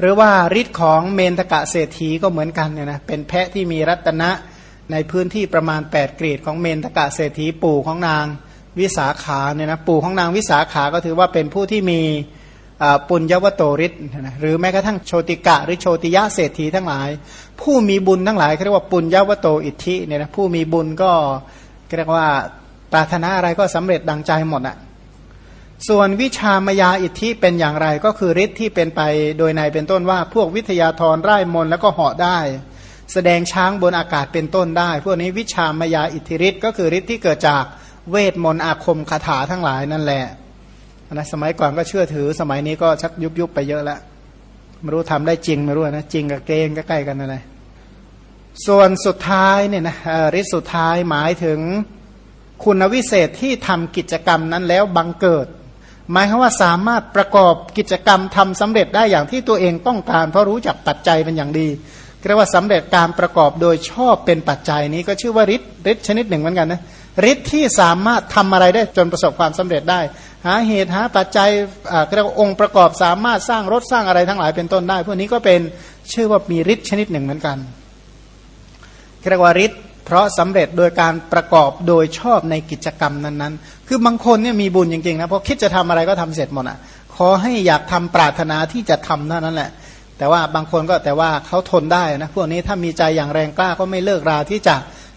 หรือว่าฤทธิ์ของเมนตกะเศรษฐีก็เหมือนกันเนี่ยนะเป็นแพะที่มีรัตนะในพื้นที่ประมาณ 8 กรีดของเมนตกะเศรษฐีปู่ของนางวิสาขาเนี่ยนะปู่ของนางวิสาขาก็ถือว่าเป็นผู้ที่มีปุญญวโตฤทธิ์นะหรือแม้กระทั่งโชติกะ หรือโชติยะเศรษฐีทั้งหลาย ผู้มีบุญทั้งหลายเรียกว่าปุญญวโตอิทธิเนี่ยนะผู้มีบุญก็เรียกว่าปรารถนาอะไรก็สำเร็จดังใจหมดอะ ส่วนวิชามายาอิทธิเป็นอย่างไรก็คือฤทธิ์ที่เป็นไปโดยในเป็นต้นว่า พวกวิทยาธรไร้มนแล้วก็เหาะได้ แสดงช้างบนอากาศเป็นต้นได้ พวกนี้วิชามายาอิทธิฤทธิ์ก็คือฤทธิ์ที่เกิดจากเวทมนต์อาคมคาถาทั้งหลายนั่นแหละนะสมัยก่อนก็เชื่อถือสมัยนี้ก็ชักยุบยุบไปเยอะแล้วไม่รู้ทำได้จริงไม่รู้นะจริงกับเกงก็ใกล้กันนั่นแหละส่วนสุดท้ายเนี่ยนะฤทธิ์สุดท้ายหมายถึงคุณวิเศษที่ทำกิจกรรมนั้นแล้วบังเกิด หมายความว่าสามารถประกอบกิจกรรมทำสำเร็จได้อย่างที่ตัวเองต้องการ เพราะรู้จักปัจจัยเป็นอย่างดีเรียกว่าสำเร็จการประกอบโดยชอบเป็นปัจจัยนี้ก็ชื่อว่าฤทธิ์ฤทธิ์ชนิดหนึ่งเหมือนกันนะฤทธิ์ที่สามารถทำอะไรได้จนประสบความสำเร็จได้ หาเหตุหาปัจจัยเรียกว่าองค์ประกอบสามารถสร้างรถสร้างอะไรทั้งหลายเป็นต้นได้ พวกนี้ก็เป็นชื่อว่ามีฤทธิ์ชนิดหนึ่งเหมือนกันเรียกว่าฤทธิ์เพราะสำเร็จโดยการประกอบโดยชอบในกิจกรรมนั้นๆ คือบางคนเนี่ยมีบุญจริงๆนะพอคิดจะทำอะไรก็ทำเสร็จหมดอะ ขอให้อยากทำปรารถนาที่จะทำเท่านั้นแหละ แต่ว่าบางคนก็แต่ว่าเขาทนได้นะพวกนี้ถ้ามีใจอย่างแรงกล้าก็ไม่เลิกราที่จะ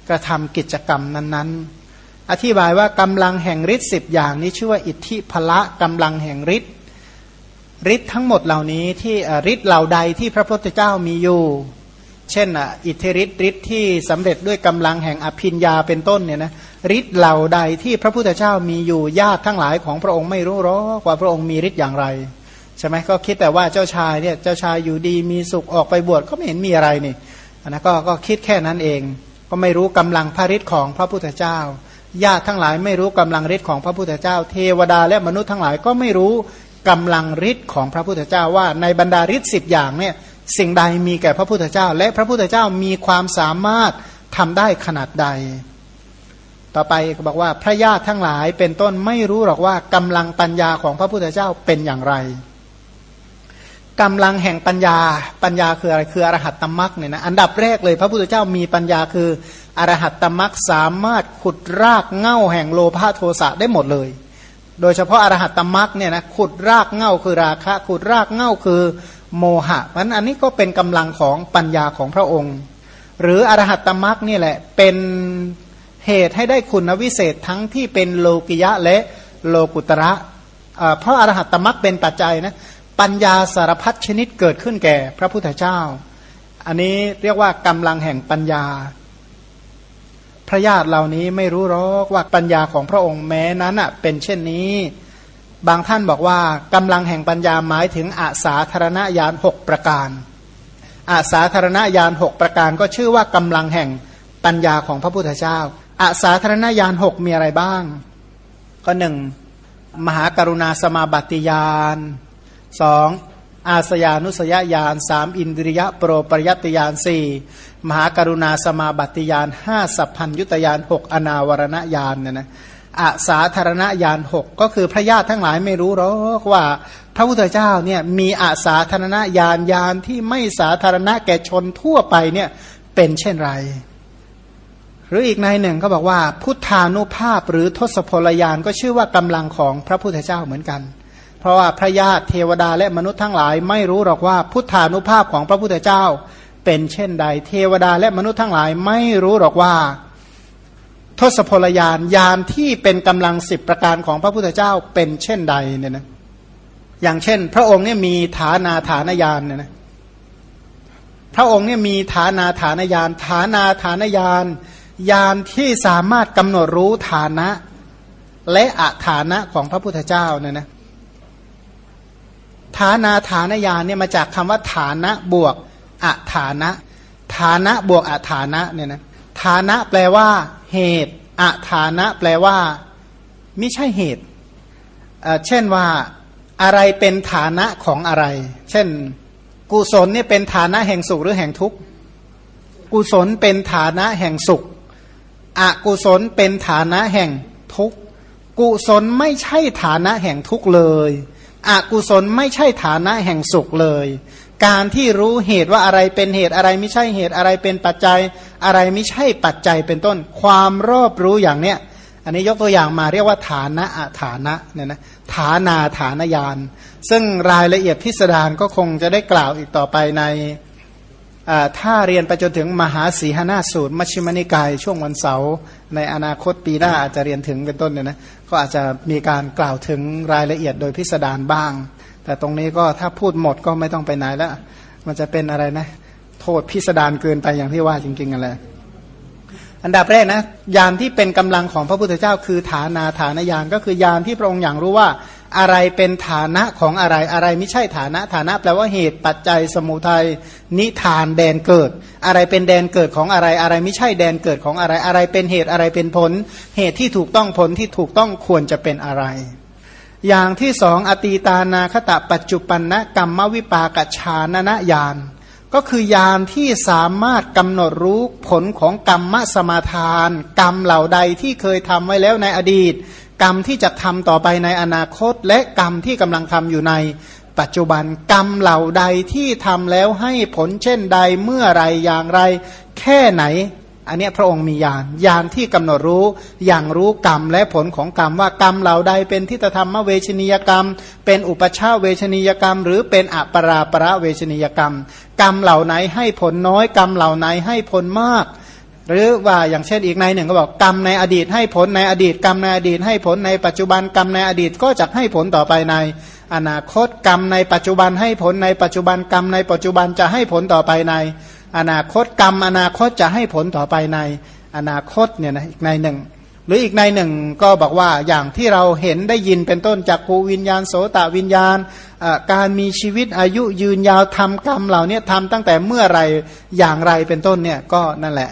กระทำกิจกรรมนั้นๆ อธิบายว่ากำลังแห่งฤทธิ์สิบอย่างนี้ชื่อว่าอิทธิพละกำลังแห่งฤทธิ์ฤทธิ์ทั้งหมดเหล่านี้ที่ฤทธิ์เหล่าใดที่พระพุทธเจ้ามีอยู่ เช่นอะอิทธิฤทธิ์ฤทธิ์ที่สำเร็จด้วยกำลังแห่งอภินยาเป็นต้นเนี่ยนะฤทธิ์เหล่าใดที่พระพุทธเจ้ามีอยู่ญาติทั้งหลายของพระองค์ไม่รู้หรอกว่าพระองค์มีฤทธิ์อย่างไรใช่ไหมก็คิดแต่ว่าเจ้าชายเนี่ยเจ้าชายอยู่ดีมีสุขออกไปบวชก็ไม่เห็นมีอะไรนี่นะก็ก็คิดแค่นั้นเอง ก็ไม่รู้กำลังพระฤทธิ์ของพระพุทธเจ้าญาติทั้งหลายไม่รู้กำลังฤทธิ์ของพระพุทธเจ้า เทวดาและมนุษย์ทั้งหลายก็ไม่รู้กำลังฤทธิ์ของพระพุทธเจ้าว่าในบรรดาฤทธิ์สิบอย่างเนี่ย สิ่งใดมีแก่พระพุทธเจ้า และพระพุทธเจ้ามีความสามารถทำได้ขนาดใด ต่อไปก็บอกว่าพระญาติทั้งหลายเป็นต้นไม่รู้หรอกว่ากำลังปัญญาของพระพุทธเจ้าเป็นอย่างไรกำลังแห่งปัญญาปัญญาคืออะไรคืออรหัตตมรักเนี่ยนะอันดับแรกเลยพระพุทธเจ้ามีปัญญาคืออรหัตตมรักสามารถขุดรากเง่าแห่งโลภะโทสะได้หมดเลยโดยเฉพาะอรหัตตมรักเนี่ยนะขุดรากเง่าคือราคะขุดรากเง่าคือ โมหะเพราะนั้นอันนี้ก็เป็นกำลังของปัญญาของพระองค์ หรืออรหัตตมรักนี่แหละเป็นเหตุให้ได้คุณวิเศษทั้งที่เป็นโลกิยะและโลกุตระเพราะอรหัตตมรักเป็นปัจจัยนะปัญญาสารพัดชนิดเกิดขึ้นแก่พระพุทธเจ้า อันนี้เรียกว่ากำลังแห่งปัญญา พระญาติเหล่านี้ไม่รู้หรอกว่าปัญญาของพระองค์แม้นั้นอะเป็นเช่นนี้ บางท่านบอกว่ากำลังแห่งปัญญาหมายถึงอาสาธารณญาณหกประการอาสาธารณญาณหกประการก็ชื่อว่ากำลังแห่งปัญญาของพระพุทธเจ้าอาสาธารณญาณหกมีอะไรบ้าง ก็หนึ่งมหากรุณาสมาบัติญาณสองอาสยานุสยญาณสามอินทริยะโปรปริยติญาณสี่มหากรุณาสมาบัติญาณห้าสัพพัญยุตญาณหกอนาวรณญาณเนี่ยนะ อาสาธารณญาณหกก็คือพระญาติทั้งหลายไม่รู้หรอกว่า พระพุทธเจ้าเนี่ยมีอาสาธารณญาณญาณที่ไม่สาธารณะแก่ชนทั่วไปเนี่ยเป็นเช่นไร หรืออีกในหนึ่งก็บอกว่า พุทธานุภาพหรือทศพลยานก็ชื่อว่ากำลังของพระพุทธเจ้าเหมือนกัน เพราะว่าพระญาติเทวดาและมนุษย์ทั้งหลาย ไม่รู้หรอกว่าพุทธานุภาพของพระพุทธเจ้าเป็นเช่นใด เทวดาและมนุษย์ทั้งหลายไม่รู้หรอกว่า ทศพลยานยานที่เป็นกำลังสิบประการของพระพุทธเจ้าเป็นเช่นใดเนี่ยนะอย่างเช่น พระองค์เนี่ยมีฐานาฐานยานเนี่ยนะพระองค์เนี่ยมีฐานาฐานยานฐานาฐานยานยานที่สามารถกำหนดรู้ฐานะ และอัฐานะของพระพุทธเจ้าเนี่ยนะฐานาฐานยานเนี่ยมาจากคำว่าฐานะบวกอัฐานะ ฐานะบวกอัฐานะเนี่ยนะฐานะแปลว่า เหตุอะฐานะแปลว่าไม่ใช่เหตุ เช่นว่าอะไรเป็นฐานะของอะไร เช่น กุศลเนี่ยเป็นฐานะแห่งสุขหรือแห่งทุกข์ กุศลเป็นฐานะแห่งสุข อกุศลเป็นฐานะแห่งทุกข์ กุศลไม่ใช่ฐานะแห่งทุกข์เลย อกุศลไม่ใช่ฐานะแห่งสุขเลย การที่รู้เหตุว่าอะไรเป็นเหตุอะไรไม่ใช่เหตุอะไรเป็นปัจจัยอะไรไม่ใช่ปัจจัยเป็นต้น ความรอบรู้อย่างเนี้ยอันนี้ยกตัวอย่างมาเรียกว่าฐานะฐานะเนี่ยนะฐานาฐานยานซึ่งรายละเอียดพิสดารก็คงจะได้กล่าวอีกต่อไปในถ้าเรียนไปจนถึงมหาสีหนาสูตรมัชฌิมนิกาย ช่วงวันเสาร์ในอนาคตปีหน้าอาจจะเรียนถึงเป็นต้นเนี่ยนะก็อาจจะมีการกล่าวถึงรายละเอียดโดยพิสดารบ้าง แต่ตรงนี้ก็ถ้าพูดหมดก็ไม่ต้องไปไหนแล้ว มันจะเป็นอะไรนะ โทษพิสดารเกินไปอย่างที่ว่าจริงๆอะไรอันดับแรกนะยานที่เป็นกำลังของพระพุทธเจ้า คือฐานาฐานยานก็คือยานที่พระองค์อย่างรู้ว่า อะไรเป็นฐานะของอะไรอะไรไม่ใช่ฐานะฐานะแปลว่าเหตุปัจจัยสมุทัยนิทานแดนเกิด อะไรเป็นแดนเกิดของอะไรอะไรไม่ใช่แดนเกิดของอะไรอะไรเป็นเหตุอะไรเป็นผล เหตุที่ถูกต้องผลที่ถูกต้องควรจะเป็นอะไร อย่างที่สองอตีตานาคตะปัจจุปันนะกรรมวิปากชานนะยานก็คือยานที่สามารถกำหนดรู้ผลของกรรมสมาทาน กรรมเหล่าใดที่เคยทำไว้แล้วในอดีต กรรมที่จะทำต่อไปในอนาคต และกรรมที่กำลังทำอยู่ในปัจจุบันกรรมเหล่าใดที่ทำแล้วให้ผลเช่นใดเมื่อไรอย่างไร แค่ไหน อันนี้พระองค์มีญาณญาณที่กำหนดรู้อย่างรู้กรรมและผลของกรรมว่ากรรมเหล่าใดเป็นทิฏฐธรรมเวชนียกรรม เป็นอุปชาเวชนียกรรม หรือเป็นอัปราประเวชนียกรรม กรรมเหล่าไหนให้ผลน้อยกรรมเหล่าไหนให้ผลมาก หรือว่าอย่างเช่นอีกในหนึ่งก็บอกกรรมในอดีตให้ผลในอดีตกรรมในอดีตให้ผลในปัจจุบันกรรมในอดีตก็จะให้ผลต่อไปในอนาคตกรรมในปัจจุบันให้ผลในปัจจุบันกรรมในปัจจุบันจะให้ผลต่อไปใน อนาคตกรรม อนาคตจะให้ผลต่อไปในอนาคตเนี่ยนะอีกในหนึ่ง หรืออีกในหนึ่งก็บอกว่าอย่างที่เราเห็นได้ยินเป็นต้นจากภูวิญญาณโสตวิญญาณ การมีชีวิตอายุยืนยาวทำกรรมเหล่านี้ทำตั้งแต่เมื่อไรอย่างไรเป็นต้นเนี่ยก็นั่นแหละ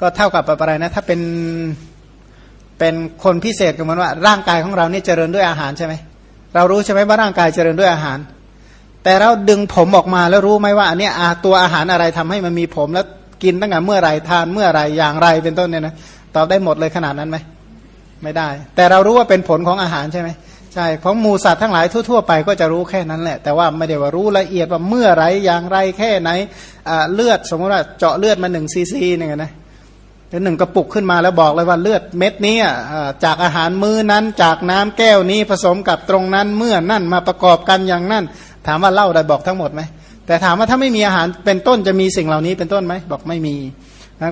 ก็เท่ากับอะไรนะถ้าเป็นเป็นคนพิเศษก็เหมือนว่าร่างกายของเราเนี่ยเจริญด้วยอาหารใช่ไหมเรารู้ใช่ไหมว่าร่างกายเจริญด้วยอาหาร แต่เราดึงผมออกมาแล้วรู้ไหมว่าอันนี้ตัวอาหารอะไรทำให้มันมีผมแล้วกินตั้งแต่เมื่อไรทานเมื่อไรอย่างไรเป็นต้นเนี่ยนะตอบได้หมดเลยขนาดนั้นไหมไม่ได้ แต่เรารู้ว่าเป็นผลของอาหารใช่ไหมใช่ของหมูสัตว์ทั้งหลายทั่วๆไปก็จะรู้แค่นั้นแหละ แต่ว่าไม่ได้ว่ารู้ละเอียดว่าเมื่อไรอย่างไรแค่ไหนเลือดสมมติว่าเจาะเลือดมาหนึ่งซีซีเนี่ยนะหนึ่งกระปุกขึ้นมาแล้วบอกเลยว่าเลือดเม็ดนี้จากอาหารมื้อนั้นจากน้ำแก้วนี้ผสมกับตรงนั้นเมื่อนั่นมาประกอบกันอย่างนั้น ถามว่าเล่าได้บอกทั้งหมดไหมแต่ถามว่าถ้าไม่มีอาหารเป็นต้นจะมีสิ่งเหล่านี้เป็นต้นไหมบอกไม่มี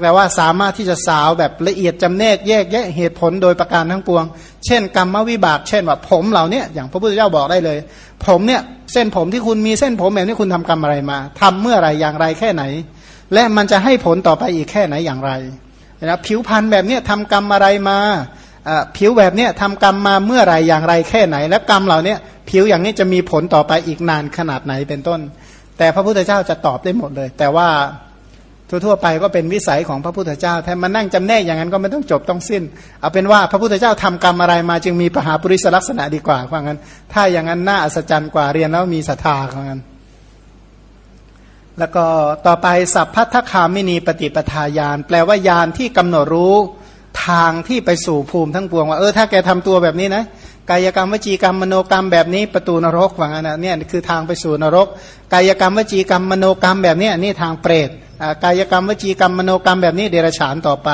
แต่ว่าสามารถที่จะสาวแบบละเอียดจำแนกแยกแยะเหตุผลโดยประการทั้งปวง เช่น กรรมวิบาก เช่นว่าผมเหล่านี้อย่างพระพุทธเจ้าบอกได้เลย ผมเนี่ยเส้นผมที่คุณมีเส้นผมแบบนี้คุณทำกรรมอะไรมาทำเมื่อไรอย่างไรแค่ไหน และมันจะให้ผลต่อไปอีกแค่ไหนอย่างไรนะผิวพรรณแบบนี้ทำกรรมอะไรมา ผิวแบบนี้ทำกรรมมาเมื่อไรอย่างไรแค่ไหน และกรรมเหล่านี้ผิวอย่างนี้จะมีผลต่อไปอีกนานขนาดไหนเป็นต้น แต่พระพุทธเจ้าจะตอบได้หมดเลย แต่ว่าทั่วๆไปก็เป็นวิสัยของพระพุทธเจ้าแทนมานั่งจำแนกอย่างนั้นก็ไม่ต้องจบต้องสิ้น เอาเป็นว่าพระพุทธเจ้าทำกรรมอะไรมาจึงมีปหาปริศลักษณะดีกว่าว่างั้น ถ้าอย่างนั้นน่าอัศจรรย์กว่าเรียนแล้วมีศรัทธาว่างั้น แล้วก็ต่อไปสัพพัทธคามินีปฏิปทาญาณแปลว่ายานที่กำหนดรู้ ทางที่ไปสู่ภูมิทั้งปวงว่าเออถ้าแกทำตัวแบบนี้นะกายกรรมวจีกรรมมโนกรรมแบบนี้ประตูนรกว่างั้นนะเนี่ยคือทางไปสู่นรก กายกรรมวจีกรรมมโนกรรมแบบนี้นี่ทางเปรตกายกรรมวจีกรรมมโนกรรมแบบนี้เดรัจฉานต่อไป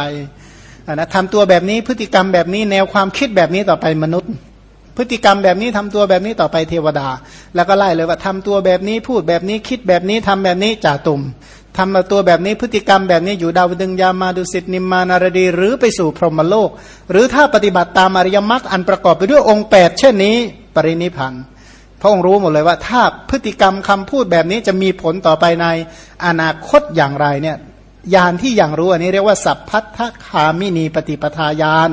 นะทำตัวแบบนี้พฤติกรรมแบบนี้แนวความคิดแบบนี้ต่อไปมนุษย์ พฤติกรรมแบบนี้ทำตัวแบบนี้ต่อไปเทวดา แล้วก็ไล่เลยว่าทำตัวแบบนี้พูดแบบนี้คิดแบบนี้ทำแบบนี้จ่าตุ่ม ทำมาตัวแบบนี้พฤติกรรมแบบนี้อยู่ดาวดึงยามาดุสิตนิมมานารดี หรือไปสู่พรหมโลก หรือถ้าปฏิบัติตามอริยมรรคอันประกอบไปด้วยองค์ 8 เช่นนี้ ปรินิพันธ์พระองค์รู้หมดเลยว่า ถ้าพฤติกรรมคำพูดแบบนี้จะมีผลต่อไปในอนาคตอย่างไรเนี่ยยานที่อย่างรู้อันนี้เรียกว่าสัพพัทธคามินีปฏิปทายาน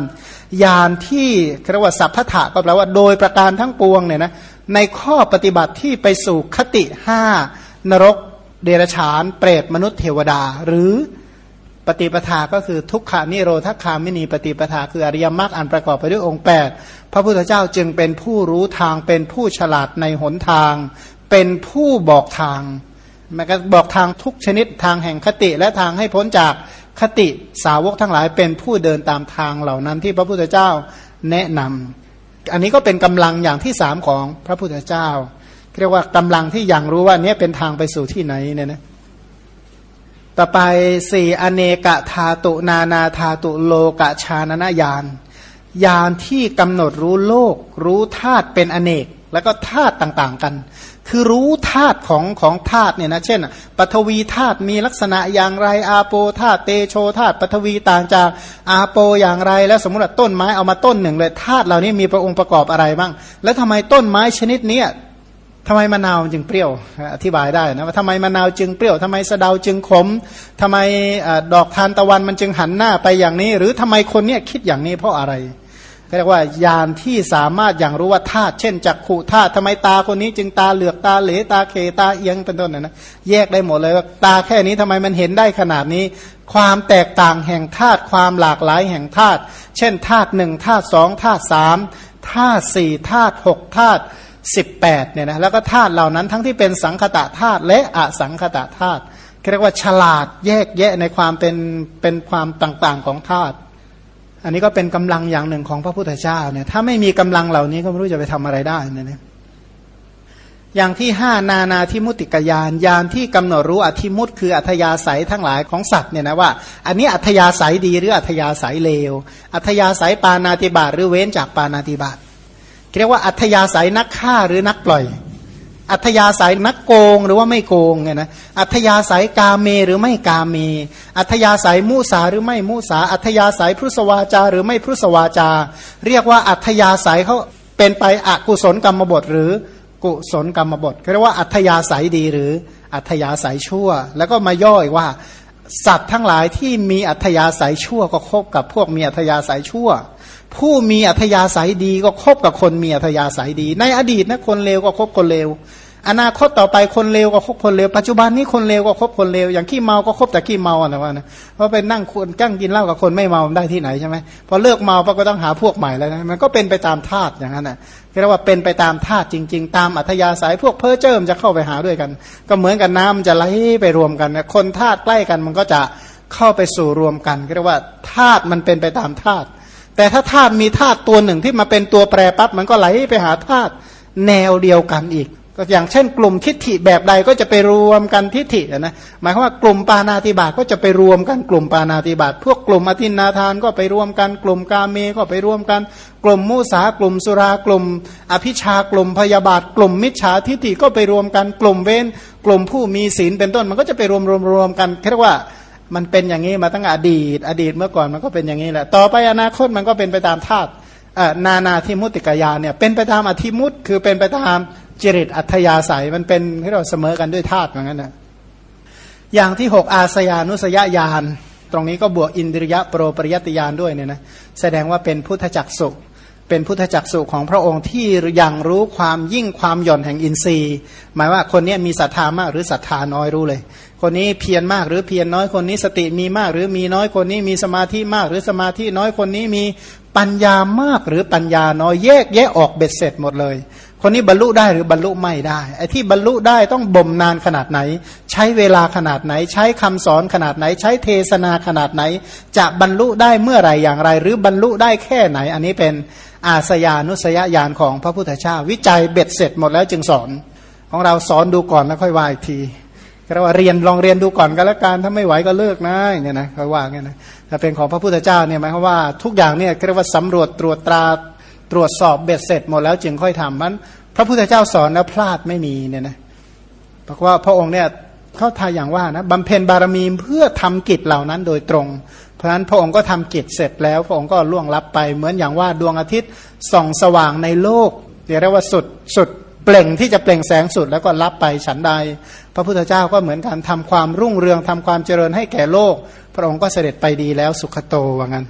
ยานที่เรียกว่าสัพพทะก็แปลว่าโดยประการทั้งปวงเนี่ยนะในข้อปฏิบัติที่ไปสู่คติห้านรก เดรฉาน เปรตมนุษย์เทวดา หรือปฏิปทาก็คือทุกขานิโรธคามินีปฏิปทาคืออริยมรรคอันประกอบไปด้วยองค์ 8 พระพุทธเจ้าจึงเป็นผู้รู้ทางเป็นผู้ฉลาดในหนทาง เป็นผู้บอกทางมันก็บอกทางทุกชนิดทางแห่งคติและทางให้พ้นจากคติสาวกทั้งหลายเป็นผู้เดินตามทางเหล่านั้นที่พระพุทธเจ้าแนะนำอันนี้ก็เป็นกำลังอย่างที่สามของพระพุทธเจ้า เรียกว่ากำลังที่ยังรู้ว่าเนี้ยเป็นทางไปสู่ที่ไหนเนี่ยนะต่อไปสี่อเนกธาตุนานาธาตุโลกชานนายานยานที่กำหนดรู้โลก รู้ธาตุเป็นอเนก แล้วก็ธาตุต่างๆกัน คือรู้ธาตุของของธาตุเนี่ยนะเช่นปฐวีธาตุมีลักษณะอย่างไรอาโปธาตุเตโชธาตุปฐวีต่างจากอาโปอย่างไร แล้วสมมติว่าต้นไม้เอามาต้นหนึ่งเลยธาตุเหล่านี้มีประองค์ประกอบอะไรบ้าง แล้วทำไมต้นไม้ชนิดเนี้ย ทำไมมะนาวจึงเปรี้ยวอธิบายได้นะว่าทำไมมะนาวจึงเปรี้ยวทำไมสะเดาจึงขมทำไมดอกทานตะวันมันจึงหันหน้าไปอย่างนี้ หรือทำไมคนเนี้ยคิดอย่างนี้เพราะอะไรเรียกว่ายานที่สามารถอย่างรู้ว่าธาตุเช่นจักขุธาตุทำไมตาคนนี้จึงตาเหลือกตาเหลตาเคตาเอียงเป็นต้นนะนะแยกได้หมดเลยว่าตาแค่นี้ทำไมมันเห็นได้ขนาดนี้ ความแตกต่างแห่งธาตุความหลากหลายแห่งธาตุเช่นธาตุหนึ่งธาตุสองธาตุสามธาตุสี่ธาตุหกธาตุ สิบแปดเนี่ยนะแล้วก็ธาตุเหล่านั้นทั้งที่เป็นสังคตะธาตุและอสังคตะธาตุเรียกว่าฉลาดแยกแยะในความเป็นเป็นความต่างๆของธาตุอันนี้ก็เป็นกำลังอย่างหนึ่งของพระพุทธเจ้าเนี่ยถ้าไม่มีกำลังเหล่านี้ก็ไม่รู้จะไปทำอะไรได้เนี่ยอย่างที่ห้านานาทิมุติกยานยานที่กำหนดรู้อธิมุตคืออัธยาศัยทั้งหลายของสัตว์เนี่ยนะว่า อันนี้อัธยาศัยดีหรืออัธยาศัยเลว อัธยาศัยปานาติบาตหรือเว้นจากปานาติบาต เรียกว่าอัธยาศัยนักฆ่าหรือนักปล่อย อัธยาศัยนักโกงหรือว่าไม่โกงเนี่ยนะอัธยาศัยกาเมหรือไม่กาเม อัธยาศัยมุสาหรือไม่มุสา อัธยาศัยพุทธวาจา หรือไม่พุทธวาจา เรียกว่าอัธยาศัยเขาเป็นไปอกุศลกรรมบทหรือกุศลกรรมบทเรียกว่าอัธยาศัยดีหรืออัธยาศัยชั่ว แล้วก็มาย่อยว่าสัตว์ทั้งหลายที่มีอัธยาศัยชั่วก็คบกับพวกมีอัธยาศัยชั่ว ผู้มีอัธยาศัยดีก็คบกับคนมีอัธยาศัยดี ในอดีตนะคนเลวก็คบคนเลวอนาคตต่อไปคนเลวก็คบคนเลวปัจจุบันนี้คนเลวก็คบคนเลวอย่างขี้เมาก็คบแต่ขี้เมาอะนะว่านะเพราะเป็นนั่งคนกั้งกินเหล้ากับคนไม่เมาได้ที่ไหนใช่ไหมพอเลิกเมาก็ต้องหาพวกใหม่แล้วนะมันก็เป็นไปตามธาตุอย่างนั้นนะเรียกว่าเป็นไปตามธาตุจริง ๆ ตามอัธยาศัยพวกเพ้อเจิมจะเข้าไปหาด้วยกัน ก็เหมือนกับน้ำจะไหลไปรวมกันนะคนธาตุใกล้กันมันก็จะเข้าไปสู่รวมกันเรียกว่าธาตุมันเป็นไปตามธาตุ แต่ถ้าธาตุมีธาตุตัวหนึ่งที่มาเป็นตัวแปรปั๊บมันก็ไหลไปหาธาตุแนวเดียวกันอีกอย่างเช่น กลุ่มทิฏฐิแบบใดก็จะไปรวมกันทิฏฐินะหมายความว่ากลุ่มปานาติบาตก็จะไปรวมกันกลุ่มปานาติบาตพวกกลุ่มอธินาทานก็ไปรวมกัน กลุ่มกาเมก็ไปรวมกัน กลุ่มมุสากลุ่มสุรากลุ่ม อภิชากลุ่มพยาบาท กลุ่มมิจฉาทิฏฐิก็ไปรวมกัน กลุ่มเว้น กลุ่มผู้มีศีลเป็นต้นมันก็จะไปรวมรวมรวมกันเรียกว่า มันเป็นอย่างนี้มาตั้งอดีต อดีตเมื่อก่อนมันก็เป็นอย่างนี้แหละ ต่อไปอนาคตมันก็เป็นไปตามธาตุนานาทิมุติกายาเนี่ยเป็นไปตามอธิมุตคือเป็นไปตามจริตอัธยาศัยมันเป็นที่เราเสมอกันด้วยธาตุเหมือนกันนะอย่างที่หกอาสยานุสยญาณตรงนี้ก็บวกอินทริยะโปรปริยติญาณด้วยเนี่ยนะแสดงว่าเป็นพุทธจักสุ เป็นพุทธจักสุของพระองค์ที่ยังรู้ความยิ่งความหย่อนแห่งอินทรีย์ หมายว่าคนนี้มีศรัทธามากหรือศรัทธาน้อยรู้เลย คนนี้เพียรมากหรือเพียรน้อยคนนี้สติมีมากหรือมีน้อยคนนี้มีสมาธิมากหรือสมาธิน้อยคนนี้มีปัญญามากหรือปัญญาน้อยแยกแยะออกเบ็ดเสร็จหมดเลย คนนี้บรรลุได้หรือบรรลุไม่ได้ไอ้ที่บรรลุได้ต้องบ่มนานขนาดไหน ใช้เวลาขนาดไหน ใช้คำสอนขนาดไหน ใช้เทศนาขนาดไหน จะบรรลุได้เมื่อไรอย่างไร หรือบรรลุได้แค่ไหน อันนี้เป็น อาสยานุสยญาณของพระพุทธเจ้า วิจัยเบ็ดเสร็จหมดแล้วจึงสอน ของเราสอนดูก่อนแล้วค่อยว่าอีกทีก็ว่าเรียนลองเรียนดูก่อนก็แล้วกันถ้าไม่ไหวก็เลิกนะเนี่ยนะเขาว่างี้นะถ้าเป็นของพระพุทธเจ้าเนี่ยหมายความว่าทุกอย่างเนี่ยเรียกว่าสำรวจตรวจตราตรวจสอบเบ็ดเสร็จหมดแล้วจึงค่อยทำมัน พระพุทธเจ้าสอนแล้วพลาดไม่มีเนี่ยนะเพราะว่าพระองค์เนี่ยเขาทายอย่างว่านะบำเพ็ญบารมีเพื่อทำกิจเหล่านั้นโดยตรง เพราะฉะนั้นพระองค์ก็ทำกิจเสร็จแล้ว พระองค์ก็ล่วงลับไป เหมือนอย่างว่าดวงอาทิตย์ส่องสว่างในโลกเรียกว่าสุดสุดเปล่งที่จะเปล่งแสงสุดแล้วก็รับไปฉันใด พระพุทธเจ้าก็เหมือนกันทำความรุ่งเรืองทำความเจริญให้แก่โลก พระองค์ก็เสด็จไปดีแล้วสุขโตว่างั้น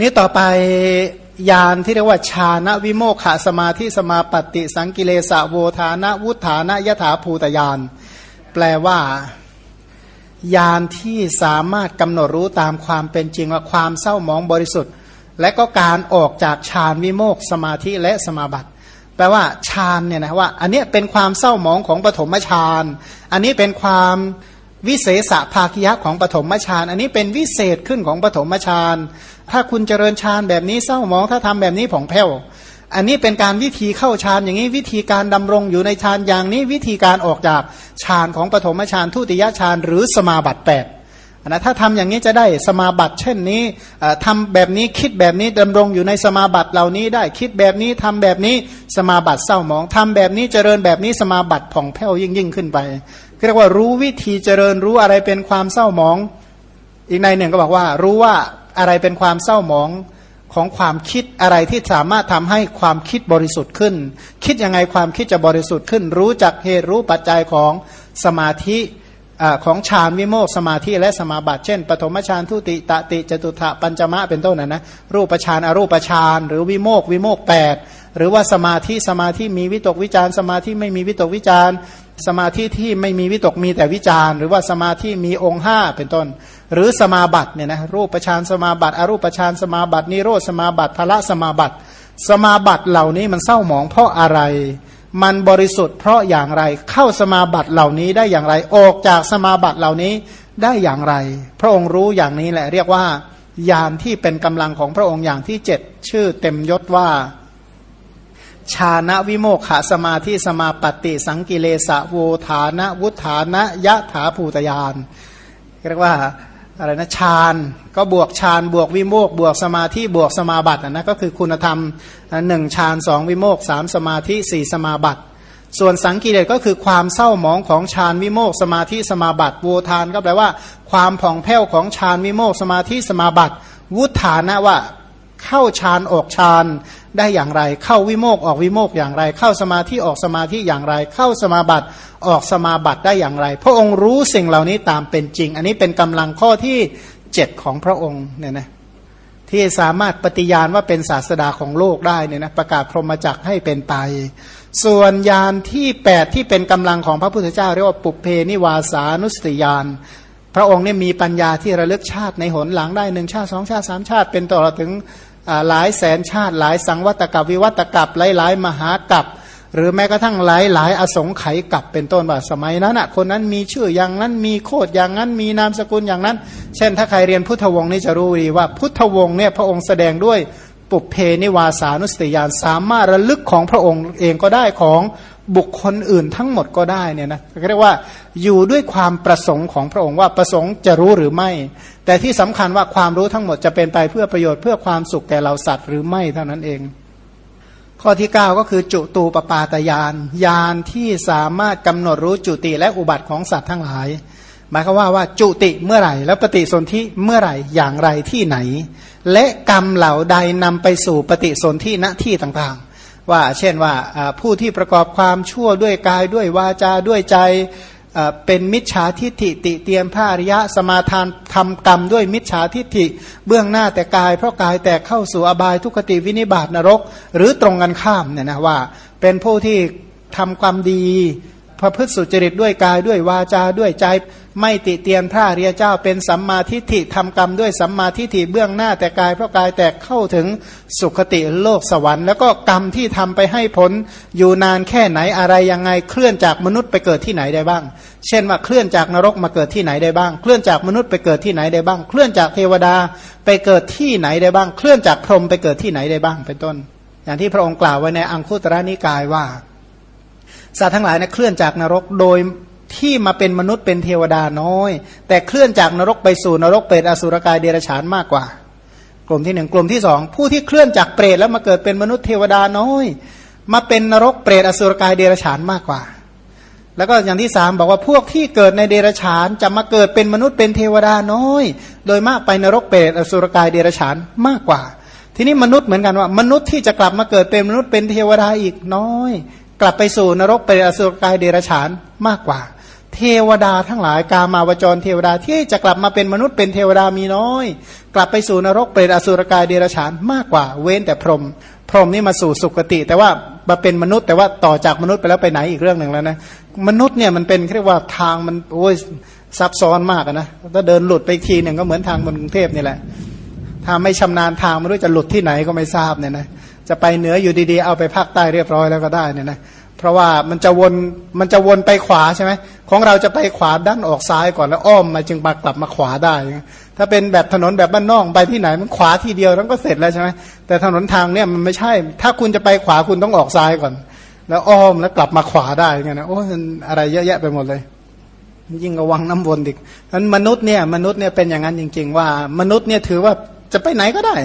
นี้ต่อไปยานที่เรียกว่าชาณวิโมขะสมาธิสมาปฏิสังกิเลสโวธานะวุฒานะยถาภูตยานแปลว่า ยานที่สามารถกำหนดรู้ตามความเป็นจริงว่าความเศร้าหมองบริสุทธิ์ และก็การออกจากฌานวิโมกสมาธิและสมาบัติแปลว่าฌานเนี่ยนะว่า อันนี้เป็นความเศร้าหมองของปฐมฌานอันนี้เป็นความวิเศษภาคิยะของปฐมฌานอันนี้เป็นวิเศษขึ้นของปฐมฌานถ้าคุณเจริญฌานแบบนี้เศร้าหมองถ้าทำแบบนี้ผ่องแผ้ว อันนี้เป็นการวิธีเข้าฌานอย่างนี้วิธีการดำรงอยู่ในฌานอย่างนี้วิธีการออกจากฌานของปฐมฌานทุติยฌานหรือสมาบัติแปดนะถ้าทำอย่างนี้จะได้สมาบัติ เช่นนี้ทำแบบนี้คิดแบบนี้ดำรงอยู่ในสมาบัติเหล่านี้ได้คิดแบบนี้ทำแบบนี้สมาบัติเศร้าหมองทำแบบนี้เจริญแบบนี้สมาบัติผ่องแผ้วยิ่งยิ่งขึ้นไปเรียกว่ารู้วิธีเจริญรู้อะไรเป็นความเศร้าหมอง อีกในหนึ่งก็บอกว่า รู้ว่าอะไรเป็นความเศร้าหมอง ของความคิดอะไรที่สามารถทำให้ความคิดบริสุทธิ์ขึ้น คิดยังไงความคิดจะบริสุทธิ์ขึ้น รู้จักเหตุรู้ปัจจัยของสมาธิของฌานวิโมกสมาธิและสมาบัติ เช่น ปฐมฌานทุติตติจตุถะปัญจมะเป็นต้นนะนะรูปฌานอรูปฌานหรือวิโมกวิโมกแปดหรือว่าสมาธิสมาธิมีวิตกวิจารสมาธิไม่มีวิตกวิจาร สมาธิที่ไม่มีวิตกมีแต่วิจารหรือว่าสมาธิมีองค์ห้าเป็นต้น หรือสมาบัติเนี่ยนะรูปฌานสมาบัติอรูปฌานสมาบัตินิโรธสมาบัติพละสมาบัติ สมาบัติเหล่านี้มันเศร้าหมองเพราะอะไร มันบริสุทธิ์เพราะอย่างไรเข้าสมาบัติเหล่านี้ได้อย่างไร ออกจากสมาบัติเหล่านี้ได้อย่างไร พระองค์รู้อย่างนี้แหละเรียกว่ายานที่เป็นกำลังของพระองค์อย่างที่เจ็ดชื่อเต็มยศว่า ชาณวิโมกขาสมาธิสมาปฏิสังกิเลสะโวฐานะวุฒานะยะถาภูตยานเรียกว่าอะไรนะฌานก็บวกฌานบวกวิโมกบวกสมาธิบวกสมาบัตินะก็คือคุณธรรมหนึ่งฌานสองวิโมกสามสมาธิสี่สมาบัติ ส่วนสังกิเลสก็คือความเศร้าหมองของฌานวิโมกสมาธิสมาบัติโวทานก็แปลว่า ความผ่องแผ้วของฌานวิโมกสมาธิสมาบัติ วุฒานะว่า เข้าฌานออกฌานได้อย่างไร เข้าวิโมกออกวิโมกอย่างไร เข้าสมาธิออกสมาธิอย่างไร เข้าสมาบัติออกสมาบัติได้อย่างไร พระองค์รู้สิ่งเหล่านี้ตามเป็นจริง อันนี้เป็นกำลังข้อที่เจ็ดของพระองค์เนี่ยนะที่สามารถปฏิญาณว่าเป็นศาสดาของโลกได้เนี่ยนะประกาศพรหมจักให้เป็นไป ส่วนยานที่แปดที่เป็นกำลังของพระพุทธเจ้า เรียกว่าปุเพนิวาสานุสติยานพระองค์เนี่ยมีปัญญาที่ระลึกชาติในหนหลังได้หนึ่งชาติสองชาติสามชาติ เป็นต่อถึง หลายแสนชาติ หลายสังวัตกับวิวัตกับหลายหลายมหากับหรือแม้กระทั่งหลายหลายอสงไขยกับเป็นต้นว่าสมัยนั้นอะคนนั้นมีชื่ออย่างนั้นมีโคดอย่างนั้นมีนามสกุลอย่างนั้น เช่นถ้าใครเรียนพุทธวงศ์นี่จะรู้ดีว่าพุทธวงศ์เนี่ยพระองค์แสดงด้วยปุเพนิวาสานุสติยานสามารถระลึกของพระองค์เองก็ได้ของบุคคลอื่นทั้งหมดก็ได้เนี่ยนะเรียกว่าอยู่ด้วยความประสงค์ของพระองค์ว่าประสงค์จะรู้หรือไม่ แต่ที่สำคัญว่าความรู้ทั้งหมดจะเป็นไปเพื่อประโยชน์เพื่อความสุขแก่เราสัตว์หรือไม่เท่านั้นเอง ข้อที่ 9 ก็คือจุตูปปาตยานยานที่สามารถกำหนดรู้จุติและอุบัติของสัตว์ทั้งหลาย หมายความว่าว่าจุติเมื่อไหร่ แล้วปฏิสนธิเมื่อไหร่อย่างไรที่ไหน และกรรมเหล่าใดนำไปสู่ปฏิสนธิณที่ต่างๆ ว่าเช่นว่าผู้ที่ประกอบความชั่วด้วยกายด้วยวาจาด้วยใจ เป็นมิจฉาทิฏฐิติเตียมพระอริยะสมาทานทำกรรมด้วยมิจฉาทิฏฐิเบื้องหน้าแต่กาย เพราะกายแต่เข้าสู่อบายทุกติวินิบาตนรก หรือตรงกันข้ามเนี่ยนะว่า เป็นผู้ที่ทำความดีพระพฤติสุจริตด้วยกายด้วยวาจาด้วยใจ ไม่ติเตียนพระเรียเจ้าเป็นสัมมาทิฏฐิทำกรรมด้วยสัมมาทิฏฐิเบื้องหน้าแต่กายเพราะกายแตกเข้าถึงสุขติโลกสวรรค์ แล้วก็กรรมที่ทำไปให้ผลอยู่นานแค่ไหนอะไรยังไงเคลื่อนจากมนุษย์ไปเกิดที่ไหนได้บ้าง เช่นว่าเคลื่อนจากนรกมาเกิดที่ไหนได้บ้าง เคลื่อนจากมนุษย์ไปเกิดที่ไหนได้บ้าง เคลื่อนจากเทวดาไปเกิดที่ไหนได้บ้าง เคลื่อนจากพรหมไปเกิดที่ไหนได้บ้างเป็นต้น อย่างที่พระองค์กล่าวไว้ในอังคุตระนิกายว่าสัตว์ทั้งหลายนะเคลื่อนจากนรกโดย ที่มาเป็นมนุษย์เป็นเทวดาน้อย แต่เคลื่อนจากนรกไปสู่นรกเปรตอสุรกายเดรัจฉานมากกว่า กลุ่มที่หนึ่งกลุ่มที่สองผู้ที่เคลื่อนจากเปรตแล้วมาเกิดเป็นมนุษย์เทวดาน้อย มาเป็นนรกเปรตอสุรกายเดรัจฉานมากกว่า แล้วก็อย่างที่สามบอกว่าพวกที่เกิดในเดรัจฉานจะมาเกิดเป็นมนุษย์เป็นเทวดาน้อย โดยมากไปนรกเปรตอสุรกายเดรัจฉานมากกว่า ทีนี้มนุษย์เหมือนกันว่า มนุษย์ที่จะกลับมาเกิดเป็นมนุษย์เป็นเทวดาอีกน้อย กลับไปสู่นรกเป็นอสุรกายเดรัจฉานมากกว่า เทวดาทั้งหลายกามาวจรเทวดาที่จะกลับมาเป็นมนุษย์เป็นเทวดามีน้อย กลับไปสู่นรกเป็นอสุรกายเดรัจฉานมากกว่า เว้นแต่พรหมพรหมนี่มาสู่สุคติ แต่ว่ามาเป็นมนุษย์แต่ว่าต่อจากมนุษย์ไปแล้วไปไหนอีกเรื่องหนึ่งแล้วนะมนุษย์เนี่ยมันเป็นเรียกว่าทางมันโอ้ยซับซ้อนมากนะถ้าเดินหลุดไปทีหนึ่งก็เหมือนทางบนกรุงเทพนี่แหละถ้าไม่ชำนาญทางไม่รู้จะหลุดที่ไหนก็ไม่ทราบเนี่ยนะจะไปเหนืออยู่ดีๆเอาไปภาคใต้เรียบร้อยแล้วก็ได้เนี่ยนะ เพราะว่ามันจะวนมันจะวนไปขวาใช่ไหมของเราจะไปขวาด้านออกซ้ายก่อนแล้วอ้อมมาจึงมากลับมาขวาได้ ถ้าเป็นแบบถนนแบบบ้านนอกไปที่ไหนมันขวาทีเดียวแล้วก็เสร็จแล้วใช่ไหมแต่ถนนทางเนี่ยมันไม่ใช่ ถ้าคุณจะไปขวาคุณต้องออกซ้ายก่อน แล้วอ้อมแล้วกลับมาขวาได้ไงนะโอ้ยอะไรเยอะแยะไปหมดเลย ยิ่งระวังน้ำวนอีกนั้นมนุษย์เนี่ยมนุษย์เนี่ยเป็นอย่างนั้นจริง ๆ ว่า มนุษย์เนี่ยถือว่าจะไปไหนก็ได้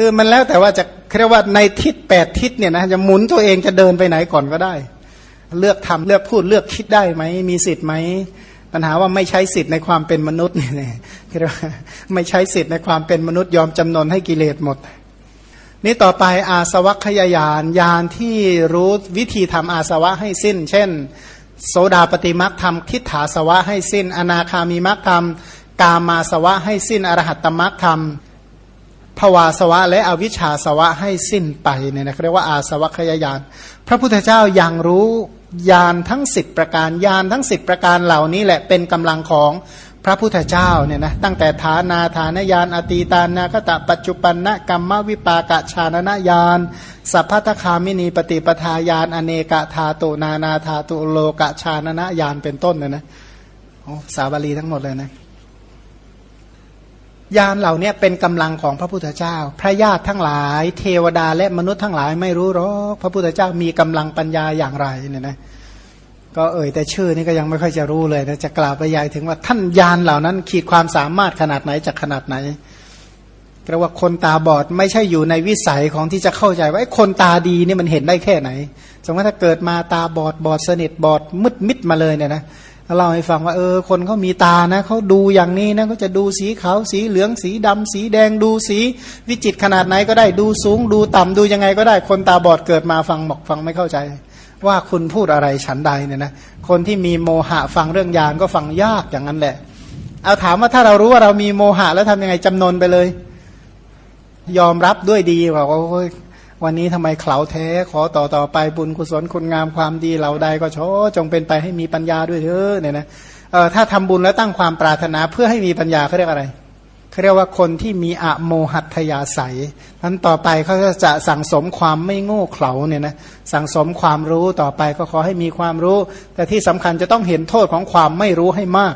คือมันแล้วแต่ว่าจะเรียกว่าในทิศแปดทิศเนี่ยนะจะหมุนตัวเองจะเดินไปไหนก่อนก็ได้ เลือกทำเลือกพูดเลือกคิดได้ไหมมีสิทธิ์ไหมปัญหาว่าไม่ใช้สิทธิ์ในความเป็นมนุษย์เนี่ยเรียกว่าไม่ใช้สิทธิ์ในความเป็นมนุษย์ยอมจำนนให้กิเลสหมด นี่ต่อไปอาสวัคยายานยานที่รู้วิธีทำอาสวะให้สิ้น เช่น โสดาปฏิมักทำคิดถาสวะให้สิ้น อนาคามีมักทำกามาสวะให้สิ้นอรหัตตมักทำ ภวาสวะและอวิชชาสวะให้สิ้นไปเนี่ยนะเรียกว่าอาสวัคยายาน พระพุทธเจ้ายังรู้ยานทั้งสิบประการยานทั้งสิบประการเหล่านี้แหละเป็นกำลังของพระพุทธเจ้าเนี่ยนะตั้งแต่ฐานาฐานยานอตีตานาคตะปัจจุปันนะกรรมวิปากะชานนยานสัพพทคามินีปฏิปทาญาณอเนกธาตุนานาธาตุโลกะชานนยานเป็นต้นเนี่ยนะโอ้สาบาลีทั้งหมดเลยนะ ยานเหล่านี้เป็นกำลังของพระพุทธเจ้า พระญาติทั้งหลาย เทวดาและมนุษย์ทั้งหลายไม่รู้หรอกพระพุทธเจ้ามีกำลังปัญญาอย่างไรเนี่ยนะก็เอ่ยแต่ชื่อนี่ก็ยังไม่ค่อยจะรู้เลยนะจะกล่าวไปยายถึงว่าท่านยานเหล่านั้น ขีดความสามารถขนาดไหนจากขนาดไหนเรียกว่าคนตาบอดไม่ใช่อยู่ในวิสัยของที่จะเข้าใจว่าคนตาดีนี่มันเห็นได้แค่ไหน สมมติถ้าเกิดมาตาบอดบอดสนิทบอดมืดมิดมาเลยเนี่ยนะ เล่าให้ฟังว่าเออคนเขามีตานะเขาดูอย่างนี้นะเขาจะดูสีขาวสีเหลืองสีดำสีแดงดูสีวิจิตขนาดไหนก็ได้ดูสูง ดูต่ำดูยังไงก็ได้คนตาบอดเกิดมาฟังบอกฟังไม่เข้าใจ ว่าคุณพูดอะไรฉันใดเนี่ยนะคนที่มีโมหะฟังเรื่องยานก็ฟังยากอย่างนั้นแหละ เอาถามว่าถ้าเรารู้ว่าเรามีโมหะแล้วทำยังไงจำนวนไปเลย ยอมรับด้วยดีบอกว่า วันนี้ทำไมเข่าแท้ขอต่อต่อไปบุญกุศลคุณงามความดีเหล่าใดก็ชอจงเป็นไปให้มีปัญญาด้วยเถอะเนี่ยนะเออถ้าทำบุญแล้วตั้งความปรารถนาเพื่อให้มีปัญญาเขาเรียกอะไรเขาเรียกว่าคนที่มีอะโมหัตยาศัยนั้นต่อไปเขาจะสั่งสมความไม่โง่เขลาเนี่ยนะสั่งสมความรู้ต่อไปก็ขอให้มีความรู้ แต่ที่สำคัญจะต้องเห็นโทษของความไม่รู้ให้มาก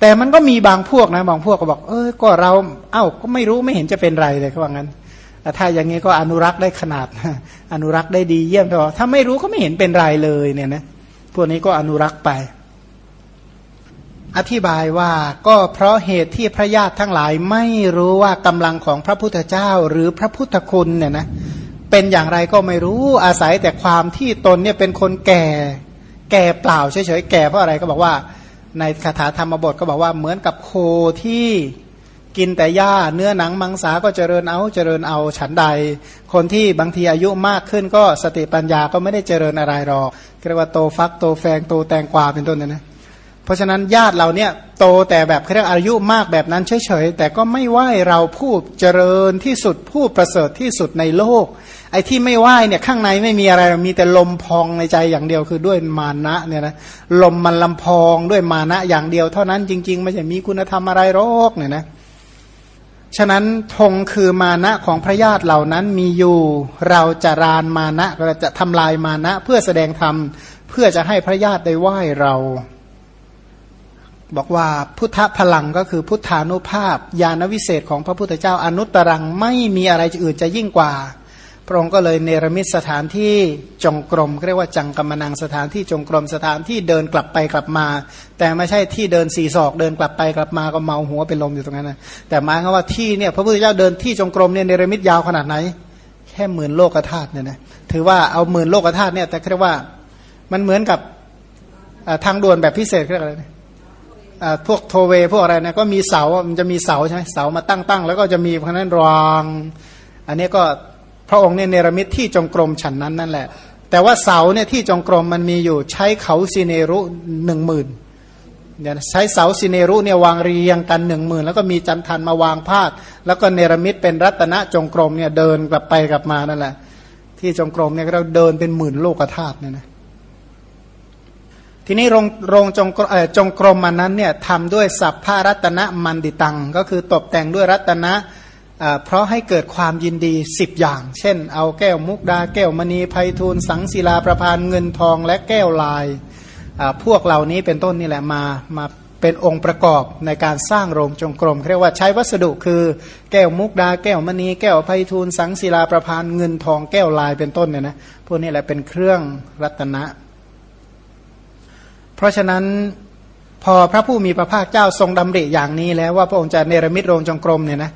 แต่มันก็มีบางพวกนะบางพวกก็บอก เออก็เรา เอ้าก็ไม่รู้ไม่เห็นจะเป็นไรเลยเขาว่างั้น ถ้าอย่างนี้ก็อนุรักษ์ได้ขนาด อนุรักษ์ได้ดีเยี่ยมพอถ้าไม่รู้ก็ไม่เห็นเป็นไรเลยเนี่ยนะพวกนี้ก็อนุรักษ์ไป อธิบายว่าก็เพราะเหตุที่พระญาติทั้งหลายไม่รู้ว่ากำลังของพระพุทธเจ้าหรือพระพุทธคุณเนี่ยนะเป็นอย่างไรก็ไม่รู้อาศัยแต่ความที่ตนเนี่ยเป็นคนแก่ แก่เปล่าเฉยๆแก่เพราะอะไรก็บอกว่า ในคาถาธรรมบทก็บอกว่าเหมือนกับโคที่ กินแต่หญ้าเนื้อหนังมังสาก็เจริญเอาเจริญเอาฉันใด คนที่บางทีอายุมากขึ้นก็สติปัญญาก็ไม่ได้เจริญอะไรหรอกเรียกว่าโตฟักโตแฟงโตแตงกวาเป็นต้นนะนะเพราะฉะนั้นญาติเราเนี่ยโตแต่แบบเรียกอายุมากแบบนั้นเฉยๆแต่ก็ไม่ไหวเราผู้เจริญที่สุดผู้ประเสริฐที่สุดในโลก ไอ้ที่ไม่ไหวเนี่ยข้างในไม่มีอะไรมีแต่ลมพองในใจอย่างเดียวคือด้วยมานะเนี่ยนะลมมันลำพองด้วยมานะอย่างเดียว เท่านั้นจริง ๆ ไม่ใช่มีคุณธรรมอะไรหรอกเนี่ยนะ ฉะนั้นธงคือมานะของพระญาติเหล่านั้นมีอยู่เราจะรานมานะเราจะทำลายมานะเพื่อแสดงธรรมเพื่อจะให้พระญาติได้ไหว้เรา บอกว่าพุทธพลังก็คือพุทธานุภาพ ญาณวิเศษของพระพุทธเจ้าอนุตตรังไม่มีอะไรอื่นจะยิ่งกว่า ระองค์ก็เลยเนรมิตสถานที่จงกรมเรียกว่าจังกรรมนังสถานที่จงกรมสถานที่เดินกลับไปกลับมา แต่ไม่ใช่ที่เดินสี่ศอกเดินกลับไปกลับมาก็เมาหัวเป็นลมอยู่ตรงนั้นนะแต่หมายความว่าที่เนี่ยพระพุทธเจ้าเดินที่จงกรมเนี่ยเนรมิตยาวขนาดไหน แค่หมื่นโลกธาตุเนี่ยนะถือว่าเอาหมื่นโลกธาตุเนี่ยแต่เรียกว่ามันเหมือนกับทางด่วนแบบพิเศษเรียกอะไรพวกโทเวพวกอะไรนี่ยก็มีเสามันจะมีเสาใช่ไหมเสามาตั้งตั้งแล้วก็จะมีเพราะนั้นรางอันนี้ก็ พระองค์เนี่ยเนรมิตที่จงกรมฉันนั้นนั่นแหละ แต่ว่าเสาเนี่ยที่จงกรมมันมีอยู่ใช้เขาซีเนรุหนึ่งหมื่นเนี่ยใช้เสาซีเนรุเนี่ยวางเรียงกันหนึ่งหมื่นแล้วก็มีจันทันมาวางพาด แล้วก็เนรมิตเป็นรัตนจงกรมเนี่ยเดินกลับไปกลับมานั่นแหละ ที่จงกรมเนี่ยเราเดินเป็นหมื่นโลกธาตุเนี่ยนะทีนี้โรงโรงจงจงกรมมันนั้นเนี่ยทำด้วยสัพพารัตนะมันดิตัง ก็คือตกแต่งด้วยรัตนะ เพราะให้เกิดความยินดีสิบอย่าง เช่น เอาแก้วมุกดาแก้วมณีไพฑูรย์สังศิลาประพานเงินทองและแก้วลาย พวกเหล่านี้เป็นต้นนี่แหละมามาเป็นองค์ประกอบในการสร้างโรงจงกรมเรียกว่าใช้วัสดุคือแก้วมุกดา แก้วมณี แก้วไพทูลสังศิลาประพานเงินทองแก้วลายเป็นต้นเนี่ยนะพวกนี้แหละเป็นเครื่องรัตนะ เพราะฉะนั้นพอพระผู้มีพระภาคเจ้าทรงดำริอย่างนี้แล้วว่าพระองค์จะเนรมิตโรงจงกรมเนี่ยนะ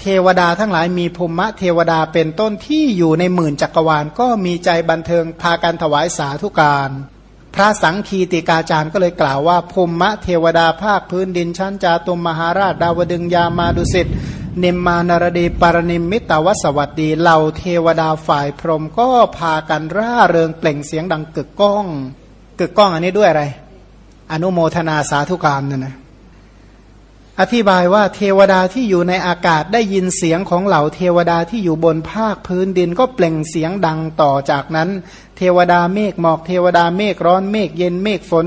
เทวดาทั้งหลายมีภูมิเทวดาเป็นต้นที่อยู่ในหมื่นจักรวาล ก็มีใจบันเทิงพากันถวายสาธุการ พระสังคีติกาจารย์ก็เลยกล่าวว่าภูมิเทวดาภาคพื้นดินชั้นจาตุมมหาราชดาวดึงยามาดุสิตนิมมานารดีปารณิมมิตาวสวัสดีเหล่าเทวดาฝ่ายพรหมก็พากันร่าเริงเปล่งเสียงดังกึกก้อง กึกก้องอันนี้ด้วยอะไร อนุโมทนาสาธุการเนี่ยนะ อธิบายว่าเทวดาที่อยู่ในอากาศได้ยินเสียงของเหล่าเทวดาที่อยู่บนภาคพื้นดินก็เปล่งเสียงดังต่อจากนั้น เทวดาเมฆหมอกเทวดาเมฆร้อนเมฆเย็นเมฆฝน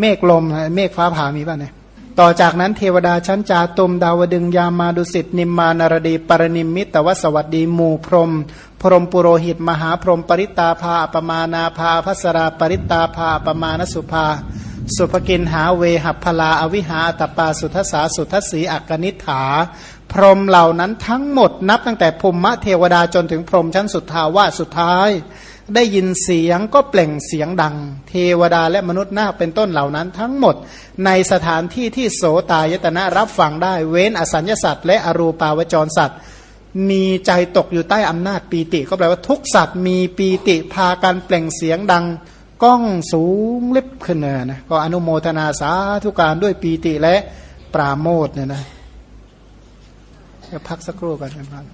เมฆลมเมฆฟ้าผ่ามีป่ะเนี่ยต่อจากนั้นเทวดาชั้นจาตุมดาวดึงยามาดุสิตนิมมานารดีปรนิมมิตวสวัสดีหมู่พรม พรมปุโรหิต มหาพรมปริตาภาปมานาภาพัสราปริตาภาปมานสุภา สุภกินหาเวหัพลาอวิหาตปาสุทสาสุทสีอักนิฐา พรมเหล่านั้นทั้งหมดนับตั้งแต่ภูมิเทวดาจนถึงพรมชั้นสุดทาวาสุดท้าย ได้ยินเสียงก็เปล่งเสียงดัง เทวดาและมนุษย์นาคเป็นต้นเหล่านั้นทั้งหมด ในสถานที่ที่โสตายตนะรับฟังได้เว้นอสัญญสัตว์และอรูปาวจรสัตว์มีใจตกอยู่ใต้อำนาจปีติ ก็แปลว่าทุกสัตว์มีปีติพากันเปล่งเสียงดัง ก้องสูงลิบขึ้นเนนะก็อนุโมทนาสาธุการด้วยปีติและปราโมทเนี่ยนะจะพักสักครู่กันนะครับ